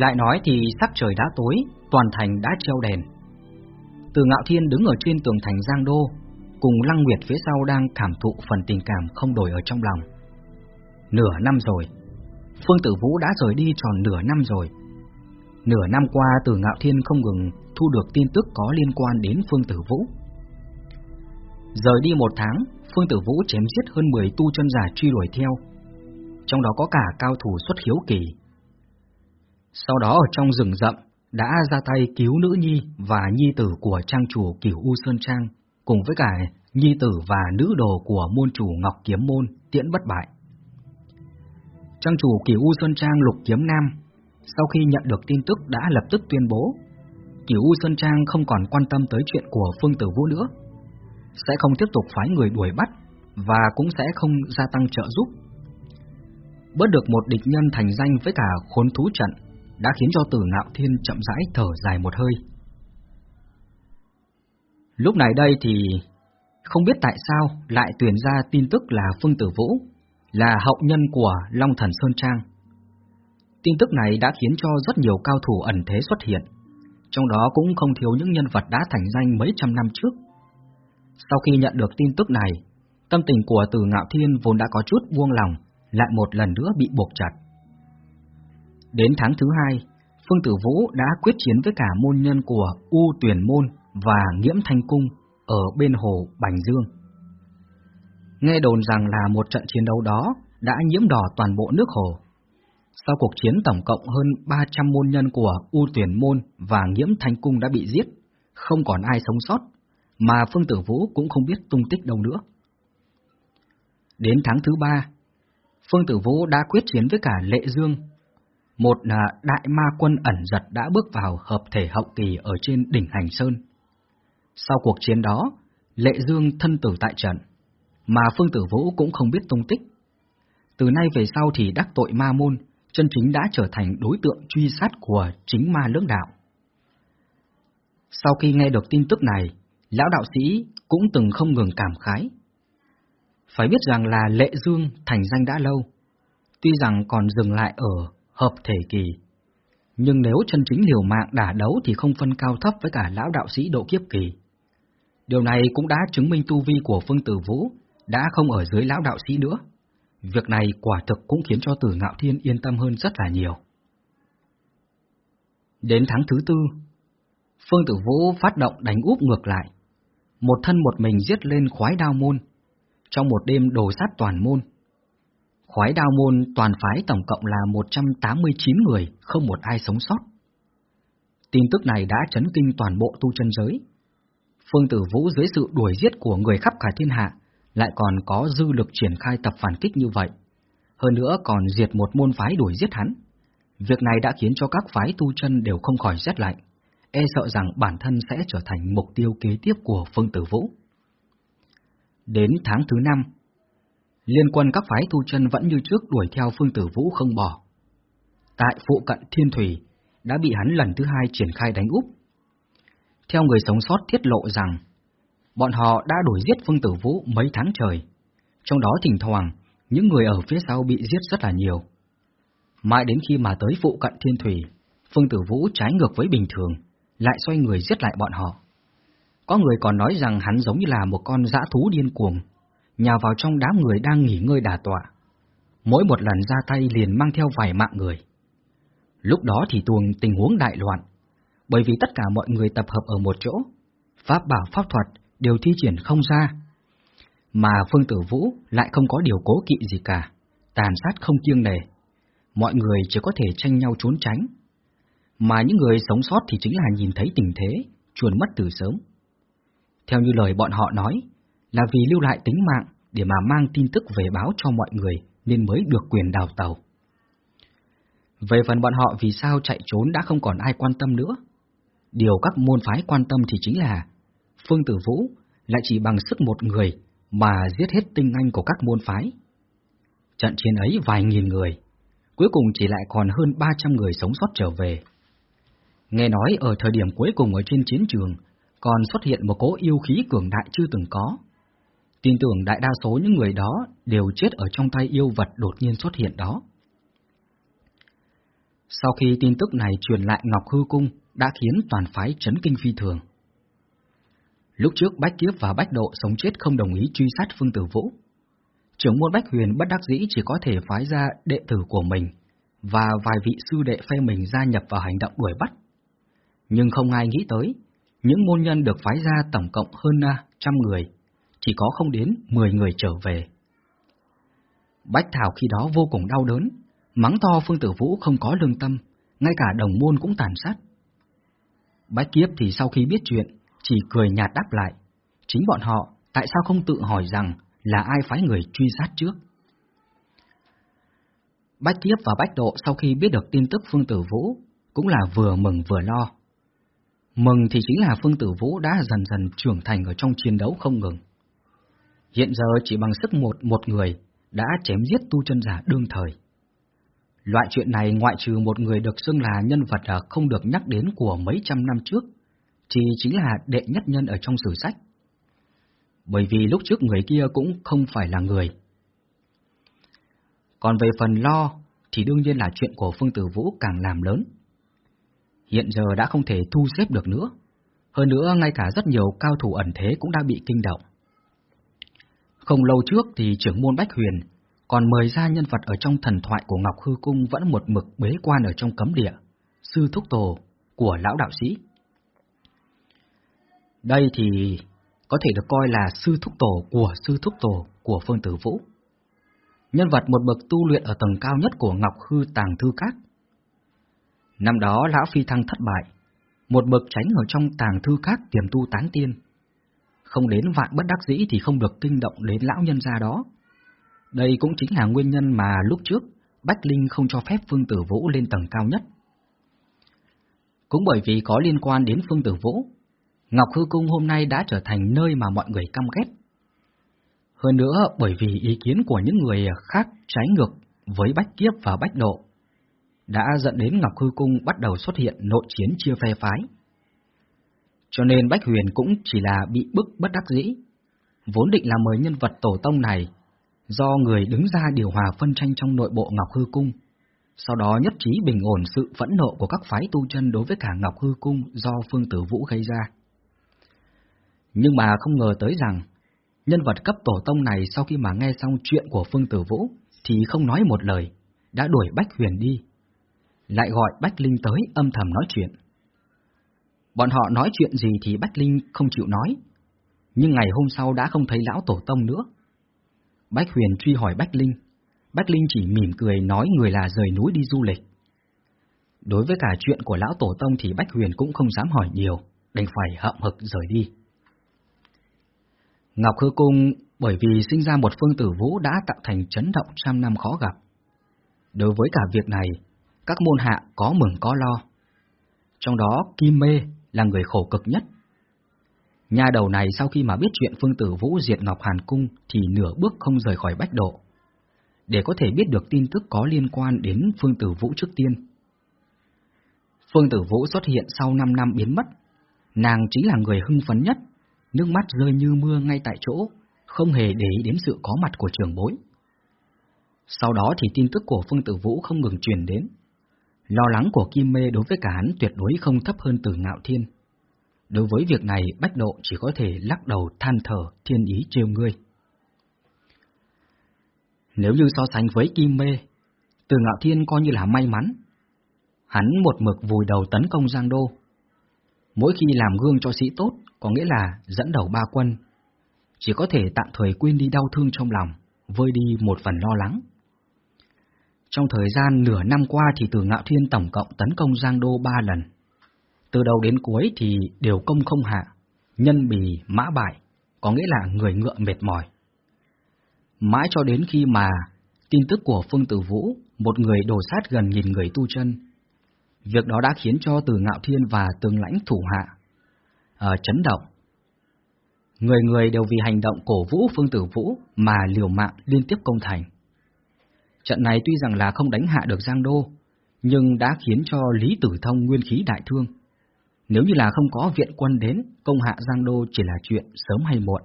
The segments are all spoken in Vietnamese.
Lại nói thì sắc trời đã tối, toàn thành đã treo đèn. Từ Ngạo Thiên đứng ở trên tường thành Giang Đô, cùng Lăng Nguyệt phía sau đang cảm thụ phần tình cảm không đổi ở trong lòng. Nửa năm rồi, Phương Tử Vũ đã rời đi tròn nửa năm rồi. Nửa năm qua Từ Ngạo Thiên không ngừng thu được tin tức có liên quan đến Phương Tử Vũ. Rời đi một tháng, Phương Tử Vũ chém giết hơn 10 tu chân giả truy đuổi theo, trong đó có cả cao thủ xuất hiếu kỳ. Sau đó ở trong rừng rậm, đã ra tay cứu nữ nhi và nhi tử của trang chủ Cửu U Sơn Trang, cùng với cả nhi tử và nữ đồ của môn chủ Ngọc Kiếm Môn tiễn bất bại. Trang chủ Cửu U Sơn Trang Lục Kiếm Nam, sau khi nhận được tin tức đã lập tức tuyên bố, Cửu U Sơn Trang không còn quan tâm tới chuyện của Phương Tử Vũ nữa, sẽ không tiếp tục phái người đuổi bắt và cũng sẽ không gia tăng trợ giúp. Bớt được một địch nhân thành danh với cả khốn thú trận đã khiến cho Tử Ngạo Thiên chậm rãi thở dài một hơi. Lúc này đây thì không biết tại sao lại tuyển ra tin tức là Phương Tử Vũ, là hậu nhân của Long Thần Sơn Trang. Tin tức này đã khiến cho rất nhiều cao thủ ẩn thế xuất hiện, trong đó cũng không thiếu những nhân vật đã thành danh mấy trăm năm trước. Sau khi nhận được tin tức này, tâm tình của Từ Ngạo Thiên vốn đã có chút buông lòng, lại một lần nữa bị buộc chặt. Đến tháng thứ hai, Phương Tử Vũ đã quyết chiến với cả môn nhân của U Tuyển Môn và Nghiễm Thanh Cung ở bên hồ Bành Dương. Nghe đồn rằng là một trận chiến đấu đó đã nhiễm đỏ toàn bộ nước hồ. Sau cuộc chiến tổng cộng hơn 300 môn nhân của U Tuyển Môn và Nghiễm Thanh Cung đã bị giết, không còn ai sống sót, mà Phương Tử Vũ cũng không biết tung tích đâu nữa. Đến tháng thứ ba, Phương Tử Vũ đã quyết chiến với cả Lệ Dương một à, đại ma quân ẩn giật đã bước vào hợp thể hậu kỳ ở trên đỉnh Hành Sơn. Sau cuộc chiến đó, Lệ Dương thân tử tại trận, mà Phương Tử Vũ cũng không biết tung tích. Từ nay về sau thì đắc tội ma môn, chân chính đã trở thành đối tượng truy sát của chính ma lưỡng đạo. Sau khi nghe được tin tức này, lão đạo sĩ cũng từng không ngừng cảm khái. Phải biết rằng là Lệ Dương thành danh đã lâu, tuy rằng còn dừng lại ở hợp thể kỳ. Nhưng nếu chân chính liều mạng đả đấu thì không phân cao thấp với cả lão đạo sĩ độ kiếp kỳ. Điều này cũng đã chứng minh tu vi của Phương Tử Vũ đã không ở dưới lão đạo sĩ nữa. Việc này quả thực cũng khiến cho Tử Ngạo Thiên yên tâm hơn rất là nhiều. Đến tháng thứ tư, Phương Tử Vũ phát động đánh úp ngược lại. Một thân một mình giết lên khoái đao môn, trong một đêm đồ sát toàn môn. Khoái đao môn toàn phái tổng cộng là 189 người, không một ai sống sót. Tin tức này đã chấn kinh toàn bộ tu chân giới. Phương Tử Vũ dưới sự đuổi giết của người khắp cả thiên hạ, lại còn có dư lực triển khai tập phản kích như vậy. Hơn nữa còn diệt một môn phái đuổi giết hắn. Việc này đã khiến cho các phái tu chân đều không khỏi rét lạnh, e sợ rằng bản thân sẽ trở thành mục tiêu kế tiếp của Phương Tử Vũ. Đến tháng thứ năm, Liên quân các phái tu chân vẫn như trước đuổi theo Phương Tử Vũ không bỏ. Tại phụ cận Thiên Thủy, đã bị hắn lần thứ hai triển khai đánh úp. Theo người sống sót tiết lộ rằng, bọn họ đã đuổi giết Phương Tử Vũ mấy tháng trời, trong đó thỉnh thoảng những người ở phía sau bị giết rất là nhiều. Mãi đến khi mà tới phụ cận Thiên Thủy, Phương Tử Vũ trái ngược với bình thường, lại xoay người giết lại bọn họ. Có người còn nói rằng hắn giống như là một con dã thú điên cuồng, nhào vào trong đám người đang nghỉ ngơi đà tọa. Mỗi một lần ra tay liền mang theo vài mạng người. Lúc đó thì tuồng tình huống đại loạn, bởi vì tất cả mọi người tập hợp ở một chỗ, pháp bảo pháp thuật đều thi triển không ra. Mà Phương Tử Vũ lại không có điều cố kỵ gì cả, tàn sát không kiêng nề. Mọi người chỉ có thể tranh nhau trốn tránh. Mà những người sống sót thì chính là nhìn thấy tình thế, chuồn mất từ sớm. Theo như lời bọn họ nói, là vì lưu lại tính mạng để mà mang tin tức về báo cho mọi người nên mới được quyền đào tàu. Về phần bọn họ vì sao chạy trốn đã không còn ai quan tâm nữa. Điều các môn phái quan tâm thì chính là Phương Tử Vũ lại chỉ bằng sức một người mà giết hết tinh anh của các môn phái. Trận chiến ấy vài nghìn người, cuối cùng chỉ lại còn hơn 300 người sống sót trở về. Nghe nói ở thời điểm cuối cùng ở trên chiến trường còn xuất hiện một cố yêu khí cường đại chưa từng có. Tin tưởng đại đa số những người đó đều chết ở trong tay yêu vật đột nhiên xuất hiện đó. Sau khi tin tức này truyền lại Ngọc Hư Cung đã khiến toàn phái chấn kinh phi thường. Lúc trước Bách Kiếp và Bách Độ sống chết không đồng ý truy sát Phương Tử Vũ. Trưởng môn Bách Huyền bất đắc dĩ chỉ có thể phái ra đệ tử của mình và vài vị sư đệ phe mình gia nhập vào hành động đuổi bắt. Nhưng không ai nghĩ tới, những môn nhân được phái ra tổng cộng hơn à, trăm người, chỉ có không đến 10 người trở về. Bách Thảo khi đó vô cùng đau đớn, mắng to Phương Tử Vũ không có lương tâm, ngay cả đồng môn cũng tàn sát. Bách Kiếp thì sau khi biết chuyện, chỉ cười nhạt đáp lại. Chính bọn họ, tại sao không tự hỏi rằng là ai phái người truy sát trước? Bách Kiếp và Bách Độ sau khi biết được tin tức Phương Tử Vũ, cũng là vừa mừng vừa lo. Mừng thì chính là Phương Tử Vũ đã dần dần trưởng thành ở trong chiến đấu không ngừng. Hiện giờ chỉ bằng sức một một người đã chém giết tu chân giả đương thời. Loại chuyện này ngoại trừ một người được xưng là nhân vật à, không được nhắc đến của mấy trăm năm trước, thì chính là đệ nhất nhân ở trong sử sách. Bởi vì lúc trước người kia cũng không phải là người. Còn về phần lo, thì đương nhiên là chuyện của Phương Tử Vũ càng làm lớn. Hiện giờ đã không thể thu xếp được nữa. Hơn nữa, ngay cả rất nhiều cao thủ ẩn thế cũng đã bị kinh động. Không lâu trước thì trưởng môn Bách Huyền còn mời ra nhân vật ở trong thần thoại của Ngọc Hư Cung vẫn một mực bế quan ở trong cấm địa, sư thúc tổ của lão đạo sĩ. Đây thì có thể được coi là sư thúc tổ của sư thúc tổ của Phương Tử Vũ. Nhân vật một bậc tu luyện ở tầng cao nhất của Ngọc Hư Tàng Thư Các. Năm đó lão phi thăng thất bại, một bậc tránh ở trong Tàng Thư Các tiềm tu tán tiên. Không đến vạn bất đắc dĩ thì không được kinh động đến lão nhân gia đó. Đây cũng chính là nguyên nhân mà lúc trước Bách Linh không cho phép Phương Tử Vũ lên tầng cao nhất. Cũng bởi vì có liên quan đến Phương Tử Vũ, Ngọc Hư Cung hôm nay đã trở thành nơi mà mọi người căm ghét. Hơn nữa bởi vì ý kiến của những người khác trái ngược với Bách Kiếp và Bách Độ, đã dẫn đến Ngọc Hư Cung bắt đầu xuất hiện nội chiến chia phe phái. Cho nên Bách Huyền cũng chỉ là bị bức bất đắc dĩ, vốn định là mời nhân vật tổ tông này, do người đứng ra điều hòa phân tranh trong nội bộ Ngọc Hư Cung, sau đó nhất trí bình ổn sự phẫn nộ của các phái tu chân đối với cả Ngọc Hư Cung do Phương Tử Vũ gây ra. Nhưng mà không ngờ tới rằng, nhân vật cấp tổ tông này sau khi mà nghe xong chuyện của Phương Tử Vũ thì không nói một lời, đã đuổi Bách Huyền đi. Lại gọi Bách Linh tới âm thầm nói chuyện. Bọn họ nói chuyện gì thì Bách Linh không chịu nói, nhưng ngày hôm sau đã không thấy lão tổ tông nữa. Bách Huyền truy hỏi Bách Linh, Bách Linh chỉ mỉm cười nói người là rời núi đi du lịch. Đối với cả chuyện của lão tổ tông thì Bách Huyền cũng không dám hỏi nhiều, đành phải hậm hực rời đi. Ngọc Hư Cung bởi vì sinh ra một phương tử vũ đã tạo thành chấn động trăm năm khó gặp. Đối với cả việc này, các môn hạ có mừng có lo. Trong đó Kim Mê là người khổ cực nhất. Nhà đầu này sau khi mà biết chuyện Phương Tử Vũ diệt Ngọc Hàn Cung thì nửa bước không rời khỏi bách độ, để có thể biết được tin tức có liên quan đến Phương Tử Vũ trước tiên. Phương Tử Vũ xuất hiện sau 5 năm biến mất, nàng chính là người hưng phấn nhất nước mắt rơi như mưa ngay tại chỗ, không hề để ý đến sự có mặt của trường bối. Sau đó thì tin tức của Phương Tử Vũ không ngừng truyền đến. Lo lắng của Kim Mê đối với cả hắn tuyệt đối không thấp hơn từ ngạo thiên. Đối với việc này, Bách Độ chỉ có thể lắc đầu than thở thiên ý trêu ngươi. Nếu như so sánh với Kim Mê, từ ngạo thiên coi như là may mắn. Hắn một mực vùi đầu tấn công Giang Đô. Mỗi khi làm gương cho sĩ tốt, có nghĩa là dẫn đầu ba quân, chỉ có thể tạm thời quên đi đau thương trong lòng, vơi đi một phần lo lắng. Trong thời gian nửa năm qua thì từ Ngạo Thiên tổng cộng tấn công Giang Đô ba lần. Từ đầu đến cuối thì đều công không hạ, nhân bì mã bại, có nghĩa là người ngựa mệt mỏi. Mãi cho đến khi mà tin tức của Phương Tử Vũ, một người đổ sát gần nghìn người tu chân, việc đó đã khiến cho Từ Ngạo Thiên và Tương lãnh thủ hạ uh, chấn động. Người người đều vì hành động cổ vũ Phương Tử Vũ mà liều mạng liên tiếp công thành. Trận này tuy rằng là không đánh hạ được Giang Đô, nhưng đã khiến cho Lý Tử Thông nguyên khí đại thương. Nếu như là không có viện quân đến, công hạ Giang Đô chỉ là chuyện sớm hay muộn.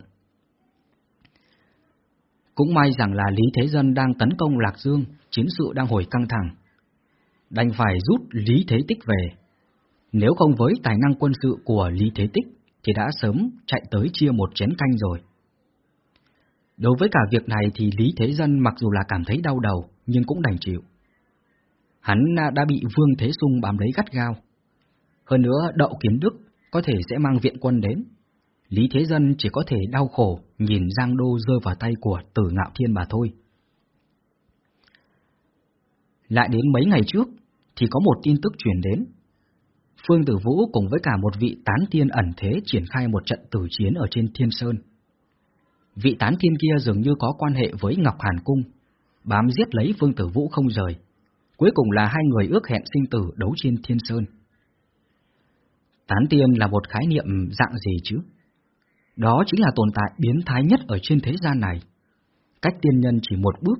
Cũng may rằng là Lý Thế Dân đang tấn công Lạc Dương, chiến sự đang hồi căng thẳng. đành phải rút Lý Thế Tích về. Nếu không với tài năng quân sự của Lý Thế Tích, thì đã sớm chạy tới chia một chén canh rồi. Đối với cả việc này thì Lý Thế Dân mặc dù là cảm thấy đau đầu, nhưng cũng đành chịu. Hắn à, đã bị Vương Thế Sung bám lấy gắt gao. Hơn nữa, Đậu Kiến Đức có thể sẽ mang viện quân đến. Lý Thế Dân chỉ có thể đau khổ nhìn Giang Đô rơi vào tay của Tử Ngạo Thiên mà thôi. Lại đến mấy ngày trước, thì có một tin tức truyền đến. Phương Tử Vũ cùng với cả một vị tán tiên ẩn thế triển khai một trận tử chiến ở trên Thiên Sơn. Vị tán tiên kia dường như có quan hệ với Ngọc Hàn Cung, bám giết lấy Phương Tử Vũ không rời. Cuối cùng là hai người ước hẹn sinh tử đấu trên Thiên Sơn. Tán tiên là một khái niệm dạng gì chứ? Đó chính là tồn tại biến thái nhất ở trên thế gian này. Cách tiên nhân chỉ một bước.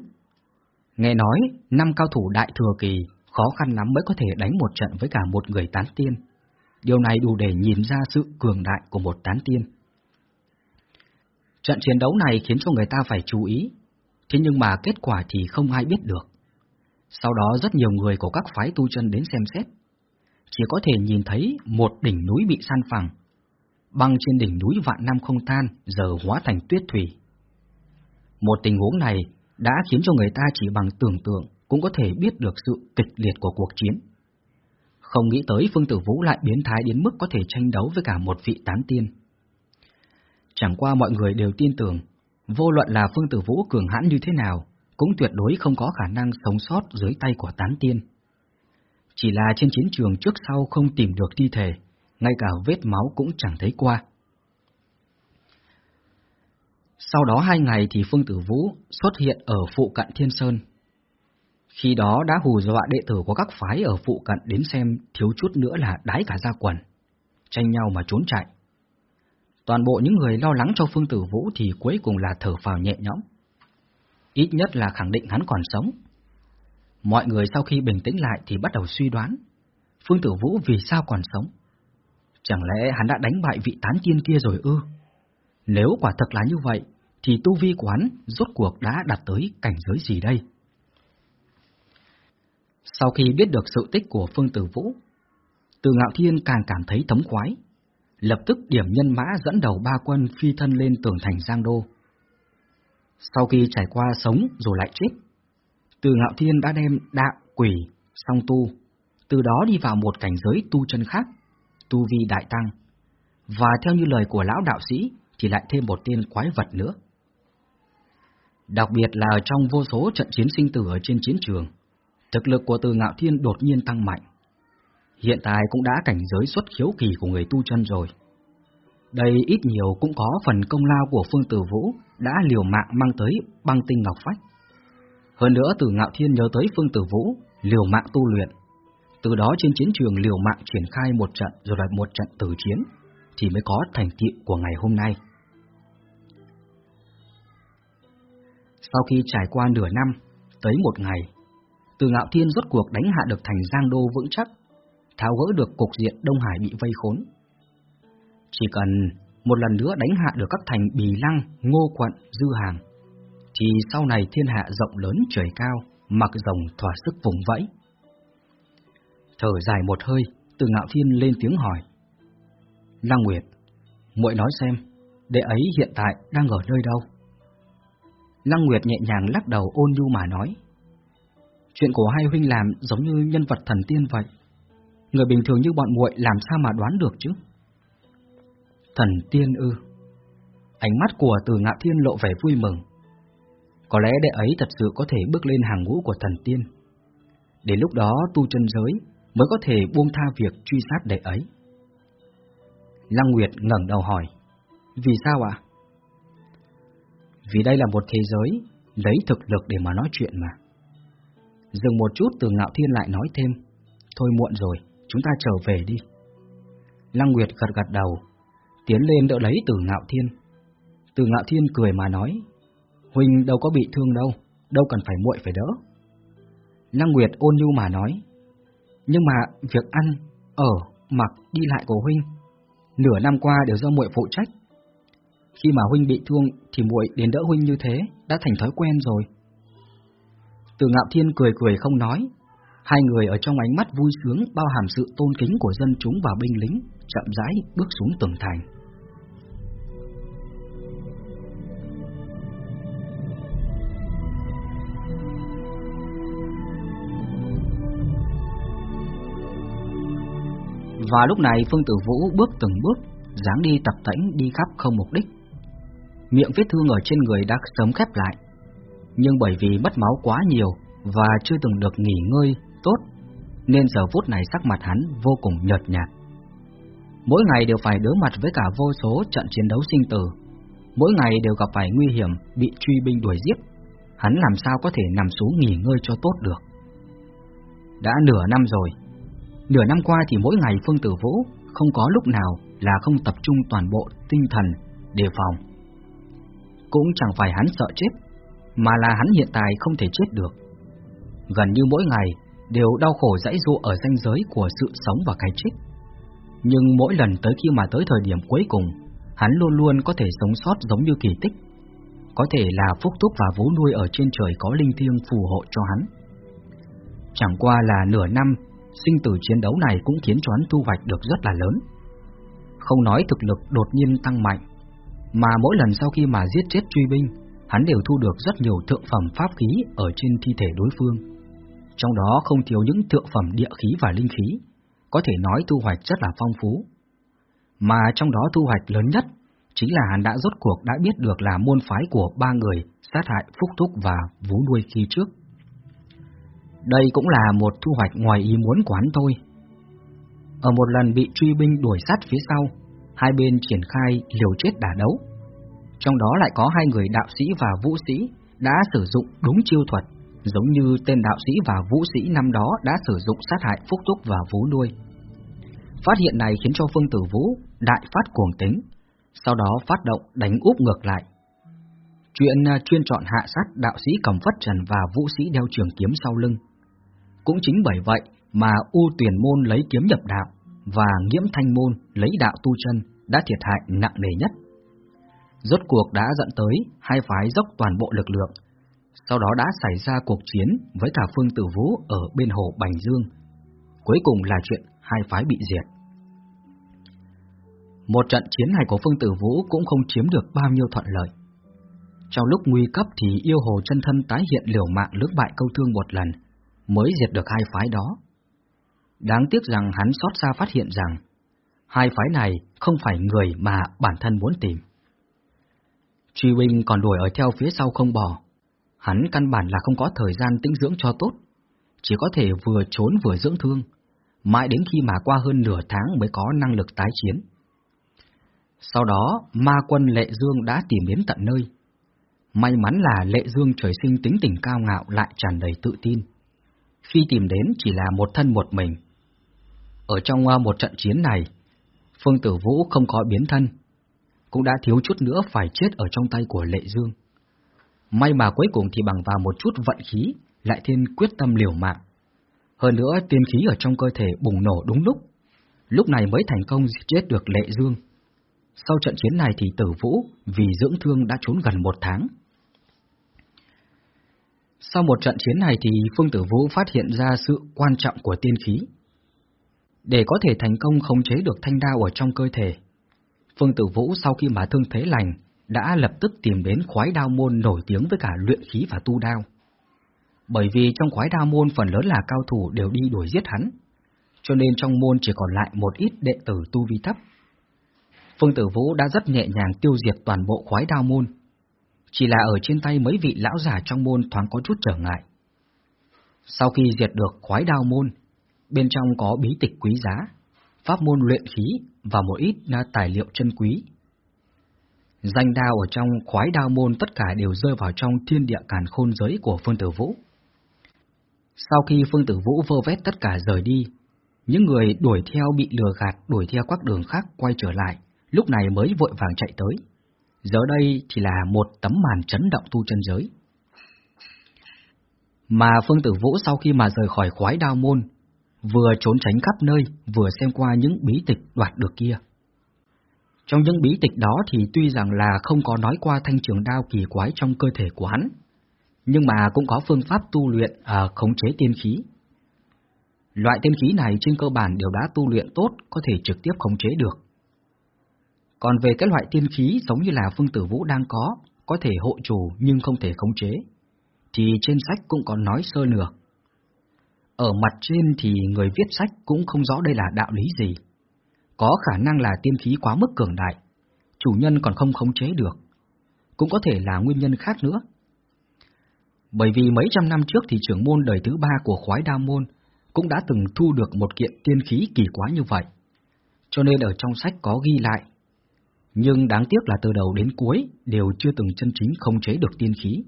Nghe nói, năm cao thủ đại thừa kỳ khó khăn lắm mới có thể đánh một trận với cả một người tán tiên. Điều này đủ để nhìn ra sự cường đại của một tán tiên. Trận chiến đấu này khiến cho người ta phải chú ý, thế nhưng mà kết quả thì không ai biết được. Sau đó rất nhiều người của các phái tu chân đến xem xét. Chỉ có thể nhìn thấy một đỉnh núi bị san phẳng. Băng trên đỉnh núi vạn năm không tan, giờ hóa thành tuyết thủy. Một tình huống này đã khiến cho người ta chỉ bằng tưởng tượng cũng có thể biết được sự kịch liệt của cuộc chiến. Không nghĩ tới Phương Tử Vũ lại biến thái đến mức có thể tranh đấu với cả một vị tán tiên. Chẳng qua mọi người đều tin tưởng, vô luận là Phương Tử Vũ cường hãn như thế nào, cũng tuyệt đối không có khả năng sống sót dưới tay của tán tiên. Chỉ là trên chiến trường trước sau không tìm được thi thể, ngay cả vết máu cũng chẳng thấy qua. Sau đó hai ngày thì Phương Tử Vũ xuất hiện ở phụ cận Thiên Sơn. Khi đó đã hù dọa đệ tử của các phái ở phụ cận đến xem thiếu chút nữa là đái cả ra quần, tranh nhau mà trốn chạy. Toàn bộ những người lo lắng cho Phương Tử Vũ thì cuối cùng là thở phào nhẹ nhõm. Ít nhất là khẳng định hắn còn sống. Mọi người sau khi bình tĩnh lại thì bắt đầu suy đoán, Phương Tử Vũ vì sao còn sống? Chẳng lẽ hắn đã đánh bại vị tán tiên kia rồi ư? Nếu quả thật là như vậy, thì tu vi quán rốt cuộc đã đạt tới cảnh giới gì đây? Sau khi biết được sự tích của Phương Tử Vũ, Từ Ngạo Thiên càng cảm thấy thống khoái, lập tức điểm nhân mã dẫn đầu ba quân phi thân lên tường thành Giang Đô. Sau khi trải qua sống rồi lại chết, Từ Ngạo Thiên đã đem đạo, quỷ, song tu, từ đó đi vào một cảnh giới tu chân khác, tu vi đại tăng, và theo như lời của lão đạo sĩ thì lại thêm một tên quái vật nữa. Đặc biệt là trong vô số trận chiến sinh tử ở trên chiến trường, thực lực của Từ Ngạo Thiên đột nhiên tăng mạnh. Hiện tại cũng đã cảnh giới xuất khiếu kỳ của người tu chân rồi. Đây ít nhiều cũng có phần công lao của Phương Tử Vũ đã liều mạng mang tới băng tinh ngọc phách. Hơn nữa Từ Ngạo Thiên nhớ tới Phương Tử Vũ liều mạng tu luyện. Từ đó trên chiến trường liều mạng triển khai một trận rồi lại một trận tử chiến thì mới có thành tựu của ngày hôm nay. Sau khi trải qua nửa năm, tới một ngày, Từ Ngạo Thiên rốt cuộc đánh hạ được thành Giang Đô vững chắc, tháo gỡ được cục diện Đông Hải bị vây khốn. Chỉ cần một lần nữa đánh hạ được các thành Bì Lăng, Ngô Quận, Dư Hàng, thì sau này thiên hạ rộng lớn trời cao, mặc rồng thỏa sức vùng vẫy. Thở dài một hơi, Từ Ngạo Thiên lên tiếng hỏi. Lăng Nguyệt, muội nói xem, đệ ấy hiện tại đang ở nơi đâu? Lăng Nguyệt nhẹ nhàng lắc đầu ôn nhu mà nói. Chuyện của hai huynh làm giống như nhân vật thần tiên vậy. Người bình thường như bọn muội làm sao mà đoán được chứ? Thần tiên ư? Ánh mắt của từ ngạo thiên lộ vẻ vui mừng. Có lẽ đệ ấy thật sự có thể bước lên hàng ngũ của thần tiên. Đến lúc đó tu chân giới mới có thể buông tha việc truy sát đệ ấy. Lăng Nguyệt ngẩng đầu hỏi, vì sao ạ? Vì đây là một thế giới lấy thực lực để mà nói chuyện mà. Dừng một chút từ ngạo thiên lại nói thêm, thôi muộn rồi, chúng ta trở về đi. Lăng Nguyệt gật gật đầu, tiến lên đỡ lấy từ ngạo thiên. Từ ngạo thiên cười mà nói, Huynh đâu có bị thương đâu, đâu cần phải muội phải đỡ. Lăng Nguyệt ôn nhu mà nói, nhưng mà việc ăn, ở, mặc, đi lại của Huynh, nửa năm qua đều do muội phụ trách, khi mà huynh bị thương thì muội đến đỡ huynh như thế, đã thành thói quen rồi. Từ ngạo thiên cười cười không nói, Hai người ở trong ánh mắt vui sướng bao hàm sự tôn kính của dân chúng và binh lính, chậm rãi bước xuống tường thành. Và lúc này Phương Tử Vũ bước từng bước, dáng đi tập tễnh đi khắp không mục đích. Miệng vết thương ở trên người đã sớm khép lại, nhưng bởi vì mất máu quá nhiều và chưa từng được nghỉ ngơi tốt, nên giờ phút này sắc mặt hắn vô cùng nhợt nhạt. Mỗi ngày đều phải đối mặt với cả vô số trận chiến đấu sinh tử, mỗi ngày đều gặp phải nguy hiểm bị truy binh đuổi giết, hắn làm sao có thể nằm xuống nghỉ ngơi cho tốt được. Đã nửa năm rồi, nửa năm qua thì mỗi ngày Phương Tử Vũ không có lúc nào là không tập trung toàn bộ tinh thần đề phòng. Cũng chẳng phải hắn sợ chết, mà là hắn hiện tại không thể chết được. Gần như mỗi ngày đều đau khổ dãy dụ ở ranh giới của sự sống và cái chết. Nhưng mỗi lần tới khi mà tới thời điểm cuối cùng, hắn luôn luôn có thể sống sót giống như kỳ tích. Có thể là phúc túc và vú nuôi ở trên trời có linh thiêng phù hộ cho hắn. Chẳng qua là nửa năm, sinh tử chiến đấu này cũng khiến cho hắn thu hoạch được rất là lớn. Không nói thực lực đột nhiên tăng mạnh, mà mỗi lần sau khi mà giết chết truy binh, hắn đều thu được rất nhiều thượng phẩm pháp khí ở trên thi thể đối phương. Trong đó không thiếu những thượng phẩm địa khí và linh khí, có thể nói thu hoạch rất là phong phú. Mà trong đó thu hoạch lớn nhất chính là hắn đã rốt cuộc đã biết được là môn phái của ba người sát hại Phúc Thúc và Vú Đuôi khi trước. Đây cũng là một thu hoạch ngoài ý muốn của hắn thôi. Ở một lần bị truy binh đuổi sát phía sau, hai bên triển khai liều chết đả đấu. Trong đó lại có hai người đạo sĩ và vũ sĩ đã sử dụng đúng chiêu thuật, giống như tên đạo sĩ và vũ sĩ năm đó đã sử dụng sát hại Phúc Túc và Vũ Nuôi. Phát hiện này khiến cho Phương Tử Vũ đại phát cuồng tính, sau đó phát động đánh úp ngược lại. Chuyện à, chuyên chọn hạ sát đạo sĩ cầm phất trần và vũ sĩ đeo trường kiếm sau lưng. Cũng chính bởi vậy mà U tuyển môn lấy kiếm nhập đạo và nghiễm thanh môn lấy đạo tu chân đã thiệt hại nặng nề nhất. Rốt cuộc đã dẫn tới hai phái dốc toàn bộ lực lượng, sau đó đã xảy ra cuộc chiến với cả Phương Tử Vũ ở bên hồ Bành Dương. Cuối cùng là chuyện hai phái bị diệt. Một trận chiến này của Phương Tử Vũ cũng không chiếm được bao nhiêu thuận lợi. Trong lúc nguy cấp thì yêu hồ chân thân tái hiện liều mạng lưỡng bại câu thương một lần, mới diệt được hai phái đó. Đáng tiếc rằng hắn xót xa phát hiện rằng hai phái này không phải người mà bản thân muốn tìm. Truy vinh còn đuổi ở theo phía sau không bỏ, hắn căn bản là không có thời gian tĩnh dưỡng cho tốt, chỉ có thể vừa trốn vừa dưỡng thương, mãi đến khi mà qua hơn nửa tháng mới có năng lực tái chiến. Sau đó, ma quân Lệ Dương đã tìm đến tận nơi. May mắn là Lệ Dương trời sinh tính tình cao ngạo lại tràn đầy tự tin. Khi tìm đến chỉ là một thân một mình, ở trong ờ, một trận chiến này, Phương Tử Vũ không có biến thân, cũng đã thiếu chút nữa phải chết ở trong tay của Lệ Dương. May mà cuối cùng thì bằng vào một chút vận khí, lại thêm quyết tâm liều mạng. Hơn nữa tiên khí ở trong cơ thể bùng nổ đúng lúc, lúc này mới thành công giết chết được Lệ Dương. Sau trận chiến này thì Tử Vũ vì dưỡng thương đã trốn gần một tháng. Sau một trận chiến này thì Phương Tử Vũ phát hiện ra sự quan trọng của tiên khí. Để có thể thành công khống chế được thanh đao ở trong cơ thể, Phương Tử Vũ sau khi mà thương thế lành đã lập tức tìm đến khoái đao môn nổi tiếng với cả luyện khí và tu đao. Bởi vì trong khoái đao môn phần lớn là cao thủ đều đi đuổi giết hắn, cho nên trong môn chỉ còn lại một ít đệ tử tu vi thấp. Phương Tử Vũ đã rất nhẹ nhàng tiêu diệt toàn bộ khoái đao môn, chỉ là ở trên tay mấy vị lão giả trong môn thoáng có chút trở ngại. Sau khi diệt được khoái đao môn, bên trong có bí tịch quý giá, pháp môn luyện khí và một ít tài liệu chân quý. Danh đao ở trong khoái đao môn tất cả đều rơi vào trong thiên địa càn khôn giới của Phương Tử Vũ. Sau khi Phương Tử Vũ vơ vét tất cả rời đi, những người đuổi theo bị lừa gạt đuổi theo các đường khác quay trở lại, lúc này mới vội vàng chạy tới. Giờ đây thì là một tấm màn chấn động tu chân giới. Mà Phương Tử Vũ sau khi mà rời khỏi khoái đao môn, vừa trốn tránh khắp nơi, vừa xem qua những bí tịch đoạt được kia. Trong những bí tịch đó thì tuy rằng là không có nói qua thanh trường đao kỳ quái trong cơ thể của hắn, nhưng mà cũng có phương pháp tu luyện à, khống chế tiên khí. Loại tiên khí này trên cơ bản đều đã tu luyện tốt, có thể trực tiếp khống chế được. Còn về cái loại tiên khí giống như là Phương Tử Vũ đang có, có thể hộ chủ nhưng không thể khống chế, thì trên sách cũng có nói sơ lược. Ở mặt trên thì người viết sách cũng không rõ đây là đạo lý gì. Có khả năng là tiên khí quá mức cường đại, chủ nhân còn không khống chế được. Cũng có thể là nguyên nhân khác nữa. Bởi vì mấy trăm năm trước thì trưởng môn đời thứ ba của khoái đa môn cũng đã từng thu được một kiện tiên khí kỳ quá như vậy. Cho nên ở trong sách có ghi lại. Nhưng đáng tiếc là từ đầu đến cuối đều chưa từng chân chính khống chế được tiên khí.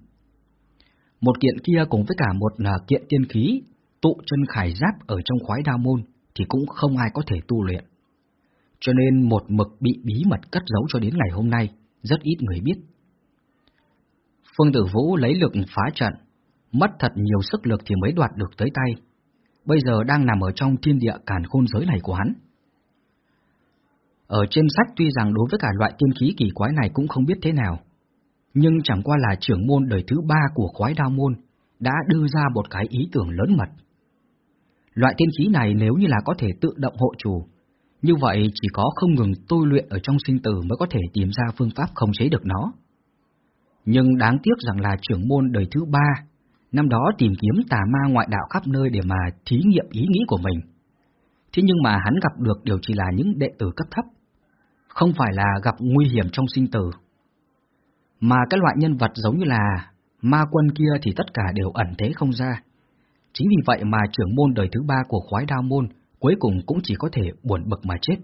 Một kiện kia cùng với cả một là kiện tiên khí tụ chân khải giáp ở trong khoái đa môn thì cũng không ai có thể tu luyện. Cho nên một mực bị bí mật cất giấu cho đến ngày hôm nay, rất ít người biết. Phương Tử Vũ lấy lực phá trận, mất thật nhiều sức lực thì mới đoạt được tới tay. Bây giờ đang nằm ở trong thiên địa càn khôn giới này của hắn. Ở trên sách tuy rằng đối với cả loại tiên khí kỳ quái này cũng không biết thế nào, nhưng chẳng qua là trưởng môn đời thứ ba của khoái đao môn đã đưa ra một cái ý tưởng lớn mật. Loại tiên khí này nếu như là có thể tự động hộ chủ, như vậy chỉ có không ngừng tôi luyện ở trong sinh tử mới có thể tìm ra phương pháp khống chế được nó. Nhưng đáng tiếc rằng là trưởng môn đời thứ ba, năm đó tìm kiếm tà ma ngoại đạo khắp nơi để mà thí nghiệm ý nghĩ của mình. Thế nhưng mà hắn gặp được đều chỉ là những đệ tử cấp thấp, không phải là gặp nguy hiểm trong sinh tử. Mà các loại nhân vật giống như là ma quân kia thì tất cả đều ẩn thế không ra. Chính vì vậy mà trưởng môn đời thứ ba của khoái đao môn cuối cùng cũng chỉ có thể buồn bực mà chết.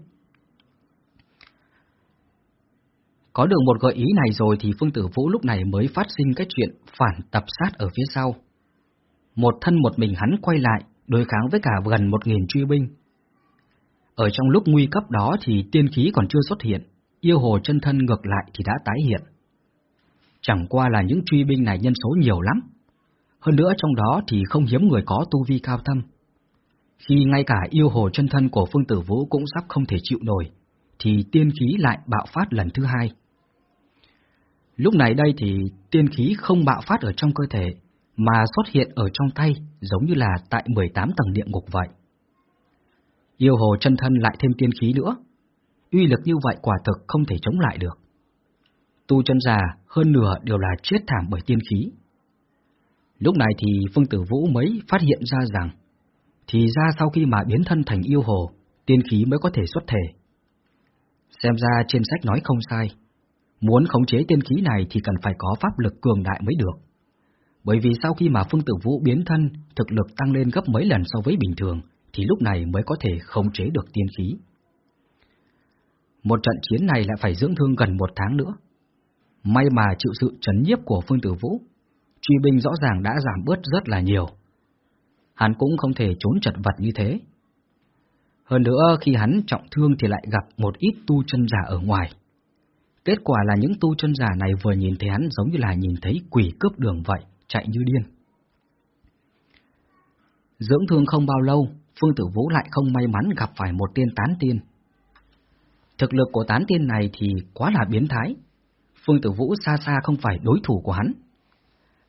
Có được một gợi ý này rồi thì Phương Tử Vũ lúc này mới phát sinh cái chuyện phản tập sát ở phía sau. Một thân một mình hắn quay lại, đối kháng với cả gần một nghìn truy binh. Ở trong lúc nguy cấp đó thì tiên khí còn chưa xuất hiện, yêu hồ chân thân ngược lại thì đã tái hiện. Chẳng qua là những truy binh này nhân số nhiều lắm. Hơn nữa trong đó thì không hiếm người có tu vi cao thâm. Khi ngay cả yêu hồ chân thân của Phương Tử Vũ cũng sắp không thể chịu nổi, thì tiên khí lại bạo phát lần thứ hai. Lúc này đây thì tiên khí không bạo phát ở trong cơ thể, mà xuất hiện ở trong tay, giống như là tại 18 tầng địa ngục vậy. Yêu hồ chân thân lại thêm tiên khí nữa, uy lực như vậy quả thực không thể chống lại được. Tu chân già hơn nửa đều là chết thảm bởi tiên khí. Lúc này thì Phương Tử Vũ mới phát hiện ra rằng, thì ra sau khi mà biến thân thành yêu hồ, tiên khí mới có thể xuất thể. Xem ra trên sách nói không sai, muốn khống chế tiên khí này thì cần phải có pháp lực cường đại mới được. Bởi vì sau khi mà Phương Tử Vũ biến thân, thực lực tăng lên gấp mấy lần so với bình thường, thì lúc này mới có thể khống chế được tiên khí. Một trận chiến này lại phải dưỡng thương gần một tháng nữa. May mà chịu sự chấn nhiếp của Phương Tử Vũ, truy binh rõ ràng đã giảm bớt rất là nhiều. Hắn cũng không thể trốn chật vật như thế. Hơn nữa khi hắn trọng thương thì lại gặp một ít tu chân giả ở ngoài. Kết quả là những tu chân giả này vừa nhìn thấy hắn giống như là nhìn thấy quỷ cướp đường vậy, chạy như điên. Dưỡng thương không bao lâu, Phương Tử Vũ lại không may mắn gặp phải một tiên tán tiên. Thực lực của tán tiên này thì quá là biến thái. Phương Tử Vũ xa xa không phải đối thủ của hắn.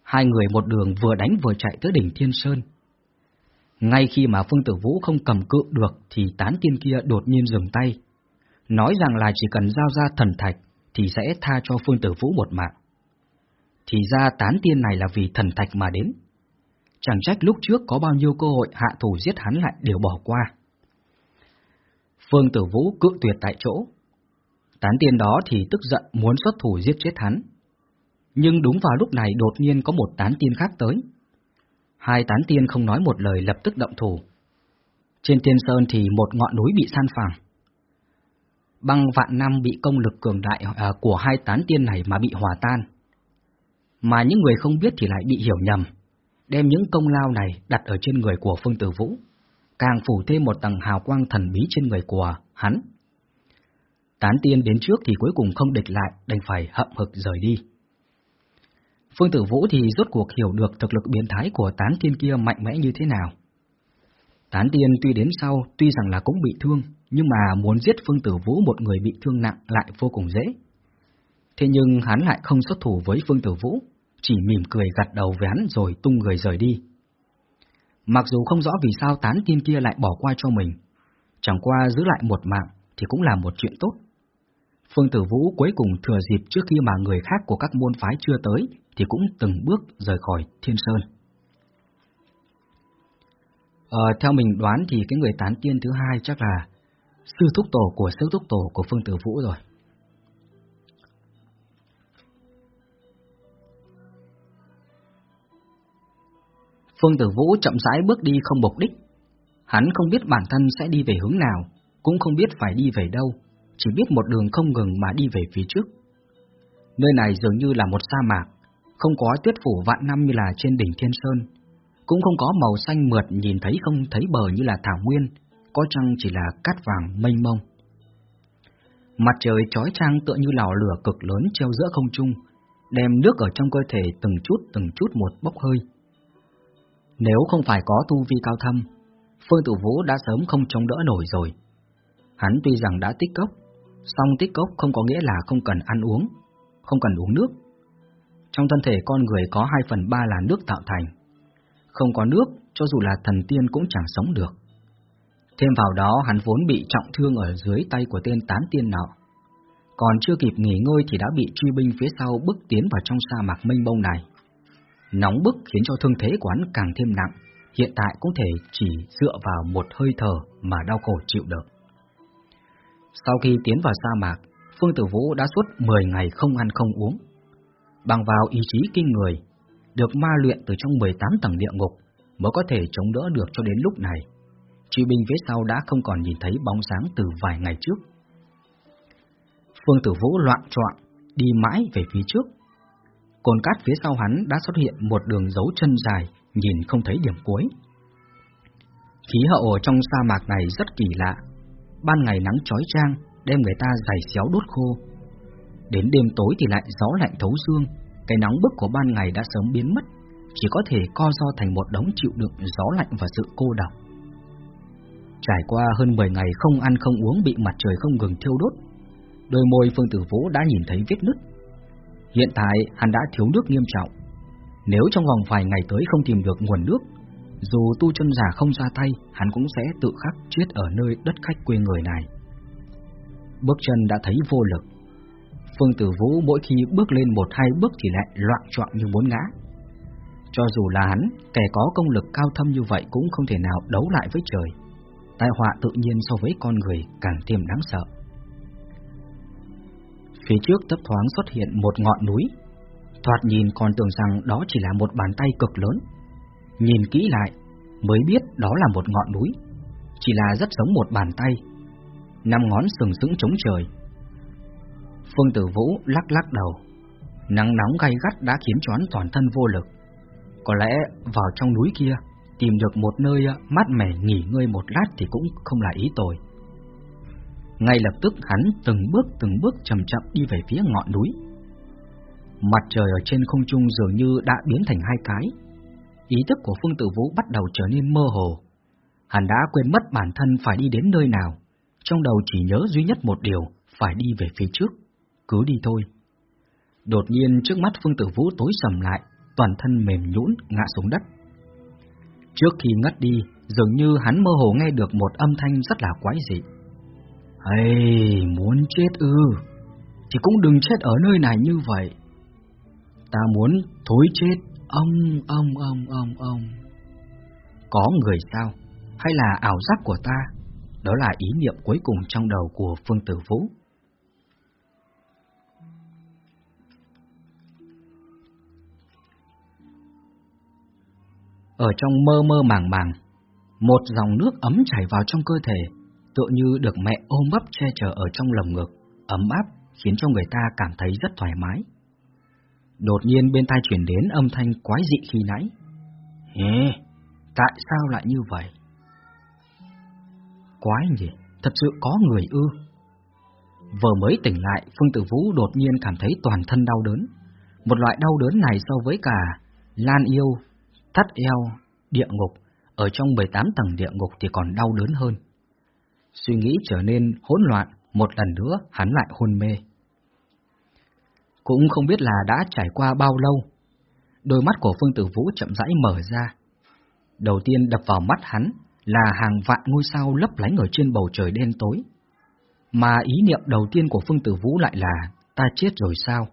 Hai người một đường vừa đánh vừa chạy tới đỉnh Thiên Sơn. Ngay khi mà Phương Tử Vũ không cầm cự được thì tán tiên kia đột nhiên dừng tay. Nói rằng là chỉ cần giao ra thần thạch thì sẽ tha cho Phương Tử Vũ một mạng. Thì ra tán tiên này là vì thần thạch mà đến. Chẳng trách lúc trước có bao nhiêu cơ hội hạ thủ giết hắn lại đều bỏ qua. Phương Tử Vũ cự tuyệt tại chỗ. Tán tiên đó thì tức giận muốn xuất thủ giết chết hắn. Nhưng đúng vào lúc này đột nhiên có một tán tiên khác tới. Hai tán tiên không nói một lời lập tức động thủ. Trên tiên sơn thì một ngọn núi bị san phẳng. Băng vạn năm bị công lực cường đại à, của hai tán tiên này mà bị hòa tan. Mà những người không biết thì lại bị hiểu nhầm, đem những công lao này đặt ở trên người của Phương Tử Vũ, càng phủ thêm một tầng hào quang thần bí trên người của hắn. Tán tiên đến trước thì cuối cùng không địch lại, đành phải hậm hực rời đi. Phương Tử Vũ thì rốt cuộc hiểu được thực lực biến thái của tán tiên kia mạnh mẽ như thế nào. Tán tiên tuy đến sau, tuy rằng là cũng bị thương, nhưng mà muốn giết Phương Tử Vũ một người bị thương nặng lại vô cùng dễ. Thế nhưng hắn lại không xuất thủ với Phương Tử Vũ, chỉ mỉm cười gật đầu với hắn rồi tung người rời đi. Mặc dù không rõ vì sao tán tiên kia lại bỏ qua cho mình, chẳng qua giữ lại một mạng thì cũng là một chuyện tốt. Phương Tử Vũ cuối cùng thừa dịp trước khi mà người khác của các môn phái chưa tới thì cũng từng bước rời khỏi Thiên Sơn. Ờ, theo mình đoán thì cái người tán tiên thứ hai chắc là sư thúc tổ của sư thúc tổ của Phương Tử Vũ rồi. Phương Tử Vũ chậm rãi bước đi không mục đích. Hắn không biết bản thân sẽ đi về hướng nào, cũng không biết phải đi về đâu, chỉ biết một đường không ngừng mà đi về phía trước. Nơi này dường như là một sa mạc, không có tuyết phủ vạn năm như là trên đỉnh Thiên Sơn, cũng không có màu xanh mượt nhìn thấy không thấy bờ như là thảo nguyên, có chăng chỉ là cát vàng mênh mông. Mặt trời chói chang tựa như lò lửa cực lớn treo giữa không trung, đem nước ở trong cơ thể từng chút từng chút một bốc hơi. Nếu không phải có tu vi cao thâm, Phương Tử Vũ đã sớm không chống đỡ nổi rồi. Hắn tuy rằng đã tích cốc, song tích cốc không có nghĩa là không cần ăn uống, không cần uống nước. Trong thân thể con người có 2 phần 3 là nước tạo thành. Không có nước, cho dù là thần tiên cũng chẳng sống được. Thêm vào đó hắn vốn bị trọng thương ở dưới tay của tên tán tiên nọ. Còn chưa kịp nghỉ ngơi thì đã bị truy binh phía sau bước tiến vào trong sa mạc mênh mông này. Nóng bức khiến cho thương thế của hắn càng thêm nặng, hiện tại cũng thể chỉ dựa vào một hơi thở mà đau khổ chịu được. Sau khi tiến vào sa mạc, Phương Tử Vũ đã suốt 10 ngày không ăn không uống. Bằng vào ý chí kinh người, được ma luyện từ trong 18 tầng địa ngục mới có thể chống đỡ được cho đến lúc này. Chị binh phía sau đã không còn nhìn thấy bóng sáng từ vài ngày trước. Phương Tử Vũ loạn trọn, đi mãi về phía trước. Cồn cát phía sau hắn đã xuất hiện một đường dấu chân dài, nhìn không thấy điểm cuối. Khí hậu ở trong sa mạc này rất kỳ lạ. Ban ngày nắng chói chang, đem người ta giày xéo đốt khô. Đến đêm tối thì lại gió lạnh thấu xương, cái nóng bức của ban ngày đã sớm biến mất, chỉ có thể co do thành một đống chịu đựng gió lạnh và sự cô độc. Trải qua hơn 10 ngày không ăn không uống bị mặt trời không ngừng thiêu đốt, đôi môi Phương Tử Vũ đã nhìn thấy vết nứt. Hiện tại hắn đã thiếu nước nghiêm trọng. Nếu trong vòng vài ngày tới không tìm được nguồn nước, dù tu chân giả không ra tay, hắn cũng sẽ tự khắc chết ở nơi đất khách quê người này. Bước chân đã thấy vô lực. Phương Tử Vũ mỗi khi bước lên một hai bước thì lại loạn trọng như muốn ngã. Cho dù là hắn, kẻ có công lực cao thâm như vậy cũng không thể nào đấu lại với trời tai họa tự nhiên so với con người càng thêm đáng sợ. Phía trước thấp thoáng xuất hiện một ngọn núi, thoạt nhìn còn tưởng rằng đó chỉ là một bàn tay cực lớn. Nhìn kỹ lại, mới biết đó là một ngọn núi, chỉ là rất giống một bàn tay, năm ngón sừng sững chống trời. Phương Tử Vũ lắc lắc đầu, nắng nóng gay gắt đã khiến choán toàn thân vô lực. Có lẽ vào trong núi kia tìm được một nơi ờ, mát mẻ nghỉ ngơi một lát thì cũng không là ý tồi. Ngay lập tức hắn từng bước từng bước chậm chậm đi về phía ngọn núi. Mặt trời ở trên không trung dường như đã biến thành hai cái. Ý thức của Phương Tử Vũ bắt đầu trở nên mơ hồ. Hắn đã quên mất bản thân phải đi đến nơi nào, trong đầu chỉ nhớ duy nhất một điều, phải đi về phía trước, cứ đi thôi. Đột nhiên trước mắt Phương Tử Vũ tối sầm lại, toàn thân mềm nhũn ngã xuống đất. Trước khi ngất đi, dường như hắn mơ hồ nghe được một âm thanh rất là quái dị. Hey muốn chết ư, thì cũng đừng chết ở nơi này như vậy. Ta muốn thối chết, ông, ông, ông, ông, ông. Có người sao? Hay là ảo giác của ta? Đó là ý niệm cuối cùng trong đầu của Phương Tử Vũ. Ở trong mơ mơ màng màng, một dòng nước ấm chảy vào trong cơ thể, tựa như được mẹ ôm ấp che chở ở trong lồng ngực, ấm áp khiến cho người ta cảm thấy rất thoải mái. Đột nhiên bên tai chuyển đến âm thanh quái dị khi nãy. Ê, tại sao lại như vậy? Quái gì? Thật sự có người ư? Vừa mới tỉnh lại, Phương Tử Vũ đột nhiên cảm thấy toàn thân đau đớn. Một loại đau đớn này so với cả Lan yêu thắt eo, địa ngục, ở trong 18 tầng địa ngục thì còn đau đớn hơn. Suy nghĩ trở nên hỗn loạn, một lần nữa hắn lại hôn mê. Cũng không biết là đã trải qua bao lâu, đôi mắt của Phương Tử Vũ chậm rãi mở ra. Đầu tiên đập vào mắt hắn là hàng vạn ngôi sao lấp lánh ở trên bầu trời đen tối. Mà ý niệm đầu tiên của Phương Tử Vũ lại là ta chết rồi sao?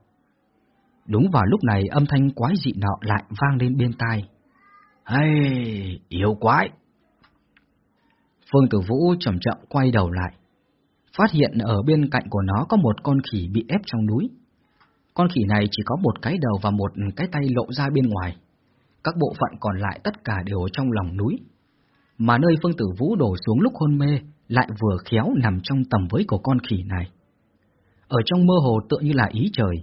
Đúng vào lúc này âm thanh quái dị nọ lại vang lên bên tai. Hey, yêu quái! Phương Tử Vũ chậm chậm quay đầu lại, phát hiện ở bên cạnh của nó có một con khỉ bị ép trong núi. Con khỉ này chỉ có một cái đầu và một cái tay lộ ra bên ngoài. Các bộ phận còn lại tất cả đều ở trong lòng núi. Mà nơi Phương Tử Vũ đổ xuống lúc hôn mê lại vừa khéo nằm trong tầm với của con khỉ này. Ở trong mơ hồ tựa như là ý trời,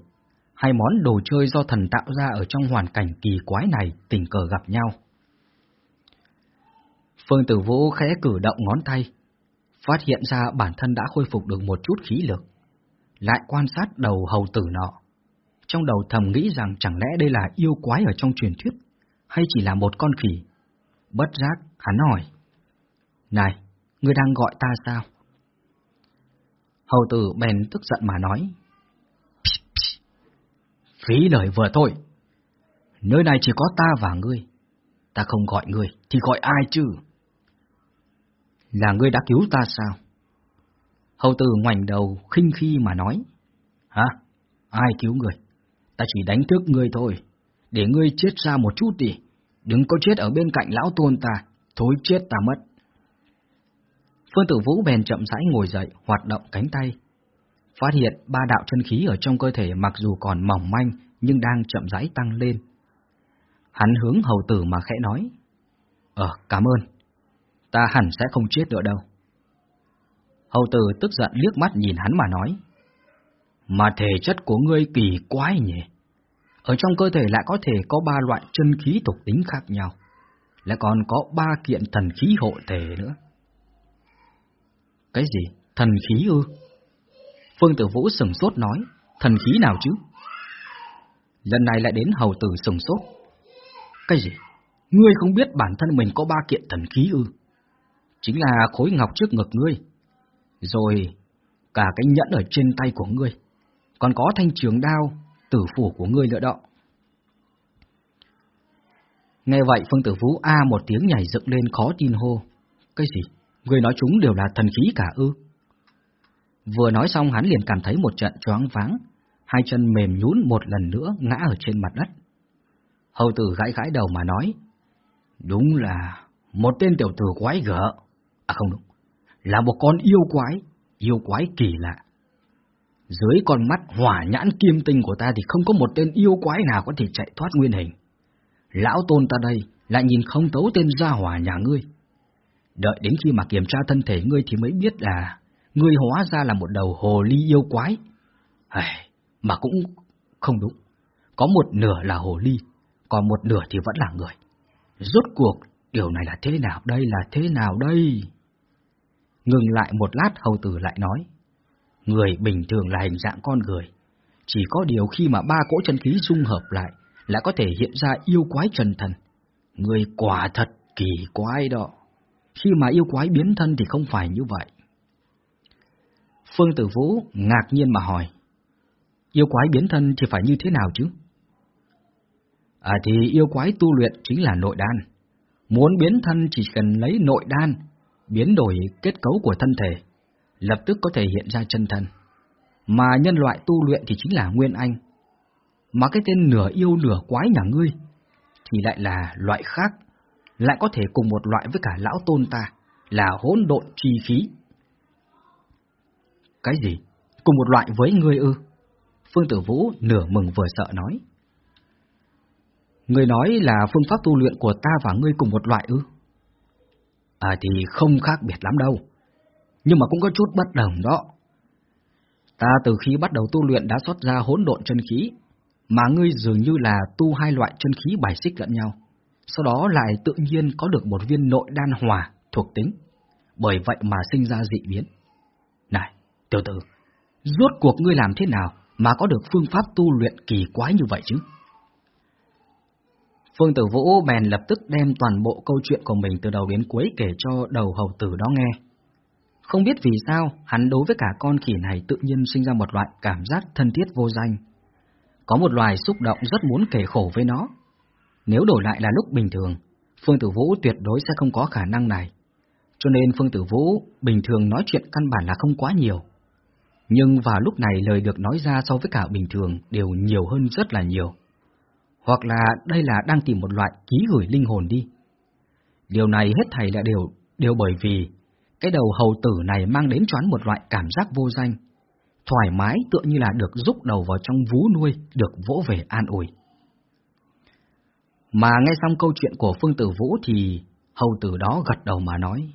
hai món đồ chơi do thần tạo ra ở trong hoàn cảnh kỳ quái này tình cờ gặp nhau. Phương Tử Vũ khẽ cử động ngón tay, phát hiện ra bản thân đã khôi phục được một chút khí lực. Lại quan sát đầu hầu tử nọ. Trong đầu thầm nghĩ rằng chẳng lẽ đây là yêu quái ở trong truyền thuyết, hay chỉ là một con khỉ. Bất giác, hắn hỏi. Này, ngươi đang gọi ta sao? Hầu tử bèn tức giận mà nói. Phí lời vừa thôi. Nơi này chỉ có ta và ngươi. Ta không gọi ngươi, thì gọi ai chứ? Là ngươi đã cứu ta sao? Hầu tử ngoảnh đầu khinh khi mà nói. Hả? Ai cứu ngươi? Ta chỉ đánh thức ngươi thôi, để ngươi chết ra một chút đi. Đừng có chết ở bên cạnh lão tôn ta, thối chết ta mất. Phương Tử Vũ bèn chậm rãi ngồi dậy, hoạt động cánh tay. Phát hiện ba đạo chân khí ở trong cơ thể mặc dù còn mỏng manh nhưng đang chậm rãi tăng lên. Hắn hướng hầu tử mà khẽ nói. Ờ, cảm ơn. Ta hẳn sẽ không chết nữa đâu. Hầu tử tức giận liếc mắt nhìn hắn mà nói. Mà thể chất của ngươi kỳ quái nhỉ? Ở trong cơ thể lại có thể có ba loại chân khí thuộc tính khác nhau. Lại còn có ba kiện thần khí hộ thể nữa. Cái gì? Thần khí ư? Phương Tử Vũ sừng sốt nói, thần khí nào chứ? Lần này lại đến hầu tử sừng sốt. Cái gì? Ngươi không biết bản thân mình có ba kiện thần khí ư? Chính là khối ngọc trước ngực ngươi. Rồi, cả cái nhẫn ở trên tay của ngươi. Còn có thanh trường đao, tử phủ của ngươi nữa đó. Nghe vậy Phương Tử Vũ A một tiếng nhảy dựng lên khó tin hô. Cái gì? Người nói chúng đều là thần khí cả ư? Vừa nói xong hắn liền cảm thấy một trận choáng váng, hai chân mềm nhún một lần nữa ngã ở trên mặt đất. Hầu tử gãi gãi đầu mà nói, đúng là một tên tiểu tử quái gở. À không đúng, là một con yêu quái, yêu quái kỳ lạ. Dưới con mắt hỏa nhãn kim tinh của ta thì không có một tên yêu quái nào có thể chạy thoát nguyên hình. Lão tôn ta đây lại nhìn không tấu tên gia hỏa nhà ngươi. Đợi đến khi mà kiểm tra thân thể ngươi thì mới biết là ngươi hóa ra là một đầu hồ ly yêu quái. Ai, mà cũng không đúng. Có một nửa là hồ ly, còn một nửa thì vẫn là người. Rốt cuộc, điều này là thế nào đây, là thế nào đây? Ngừng lại một lát hầu tử lại nói. Người bình thường là hình dạng con người. Chỉ có điều khi mà ba cỗ chân khí dung hợp lại, lại có thể hiện ra yêu quái trần thần. Người quả thật kỳ quái đó. Khi mà yêu quái biến thân thì không phải như vậy. Phương Tử Vũ ngạc nhiên mà hỏi. Yêu quái biến thân thì phải như thế nào chứ? À thì yêu quái tu luyện chính là nội đan. Muốn biến thân chỉ cần lấy nội đan, biến đổi kết cấu của thân thể, lập tức có thể hiện ra chân thân. Mà nhân loại tu luyện thì chính là Nguyên Anh. Mà cái tên nửa yêu nửa quái nhà ngươi thì lại là loại khác, lại có thể cùng một loại với cả lão tôn ta, là hỗn độn chi khí. Cái gì? Cùng một loại với ngươi ư? Phương Tử Vũ nửa mừng vừa sợ nói. Người nói là phương pháp tu luyện của ta và ngươi cùng một loại ư? À thì không khác biệt lắm đâu, nhưng mà cũng có chút bất đồng đó. Ta từ khi bắt đầu tu luyện đã xuất ra hỗn độn chân khí, mà ngươi dường như là tu hai loại chân khí bài xích lẫn nhau, sau đó lại tự nhiên có được một viên nội đan hòa thuộc tính, bởi vậy mà sinh ra dị biến. Này, tiểu tử, rốt cuộc ngươi làm thế nào mà có được phương pháp tu luyện kỳ quái như vậy chứ? Phương Tử Vũ bèn lập tức đem toàn bộ câu chuyện của mình từ đầu đến cuối kể cho đầu hầu tử đó nghe. Không biết vì sao, hắn đối với cả con khỉ này tự nhiên sinh ra một loại cảm giác thân thiết vô danh. Có một loài xúc động rất muốn kể khổ với nó. Nếu đổi lại là lúc bình thường, Phương Tử Vũ tuyệt đối sẽ không có khả năng này, cho nên Phương Tử Vũ bình thường nói chuyện căn bản là không quá nhiều. Nhưng vào lúc này lời được nói ra so với cả bình thường đều nhiều hơn rất là nhiều. Hoặc là đây là đang tìm một loại ký gửi linh hồn đi. Điều này hết thảy là đều đều bởi vì cái đầu hầu tử này mang đến choán một loại cảm giác vô danh, thoải mái tựa như là được rúc đầu vào trong vú nuôi, được vỗ về an ủi. Mà nghe xong câu chuyện của Phương Tử Vũ thì hầu tử đó gật đầu mà nói,